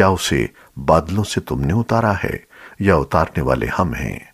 क्या उसे बादलों से तुमने उतारा है या उतारने वाले हम हैं?